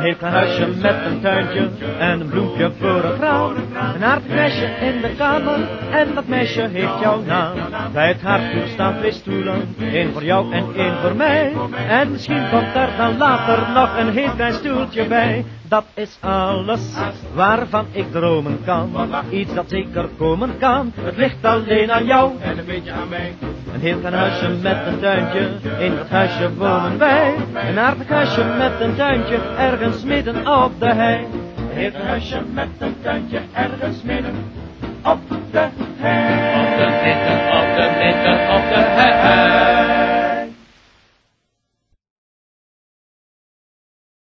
Een heel klein huisje met een tuintje en een bloempje voor het raam. Een aardig meisje in de kamer en dat meisje heeft jouw naam. Bij het haardvuur staan twee stoelen, één voor jou en één voor mij. En misschien komt er dan later nog een heel klein stoeltje bij. Dat is alles waarvan ik dromen kan. Iets dat zeker komen kan, het ligt alleen aan jou. En een beetje aan mij. Een heel klein huisje met een tuintje, in dat huisje wonen wij. Een aardig huisje met een tuintje, ergens midden op de hei. Een heel klein huisje met een tuintje, ergens midden op de hei.